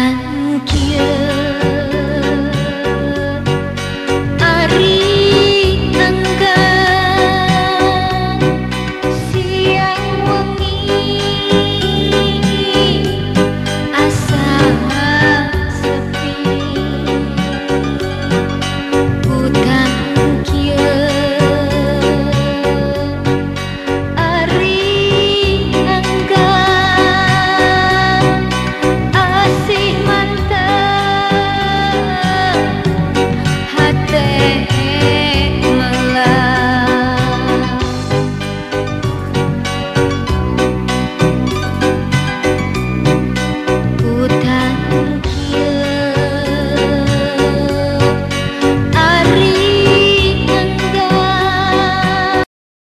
gian kia.